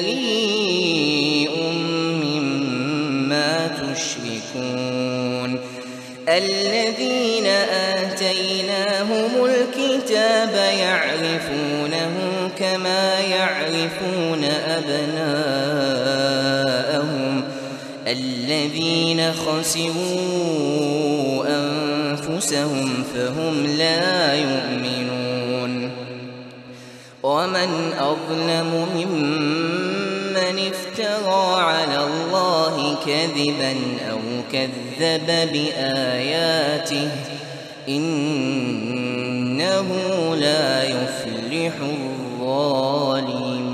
بريء مما تشركون الذين آتيناهم الكتاب يعرفونه كما يعرفون أبناءهم الذين خسروا أنفسهم فهم لا يؤمنون ومن أظلم ممن افترى على الله كذبا أو كذب بآياته إنه لا يفلح الظالمون.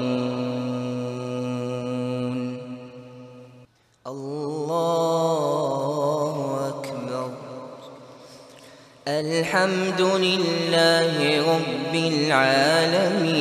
الله أكبر. الحمد لله رب العالمين.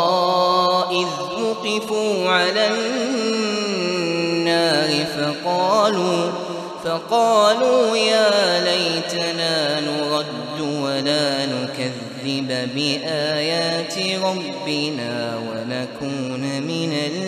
وقفوا على النار فقالوا فقالوا يا ليتنا نرد ولا نكذب بآيات ربنا ونكون من المؤمنين